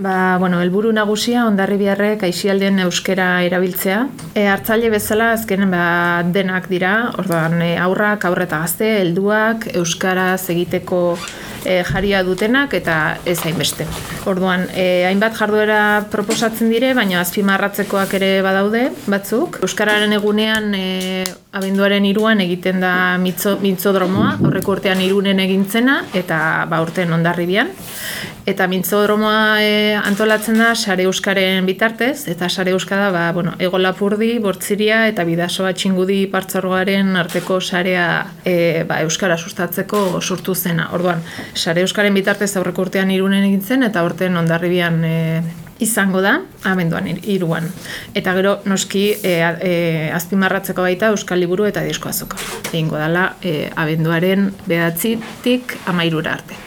Ba, bueno, helburu nagusia ondarribiarrek aixialden euskera erabiltzea. E, hartzaile bezala azkenen ba, denak dira, orduan e, aurrak, aurreta gazte, helduak, euskaraz egiteko e, jaria dutenak eta ez hainbeste. Orduan, e, hainbat jarduera proposatzen dire, baina azpimarratzekoak ere badaude batzuk. Euskararen egunean e, abenduaren iruan egiten da mitzo, mintzodromoa, horreko urtean irunen egintzena eta ba, urten ondarribian. Eta mintzodromoa e, antolatzen da sare euskaren bitartez, eta sare euskada ba, bueno, ego lapurdi, bortziria eta bidasoa txingudi partzorgoaren arteko sarea e, ba, euskara sustatzeko sortu zena. Orduan, sare euskaren bitartez aurreko urtean irunen egintzen eta orten ondarribian e, izango da, abenduan iruan. Eta gero, noski, e, e, azpimarratzeko baita Euskal Liburu eta Disko Azoka. Egingo dela, e, abenduaren behatzitik amairura arte.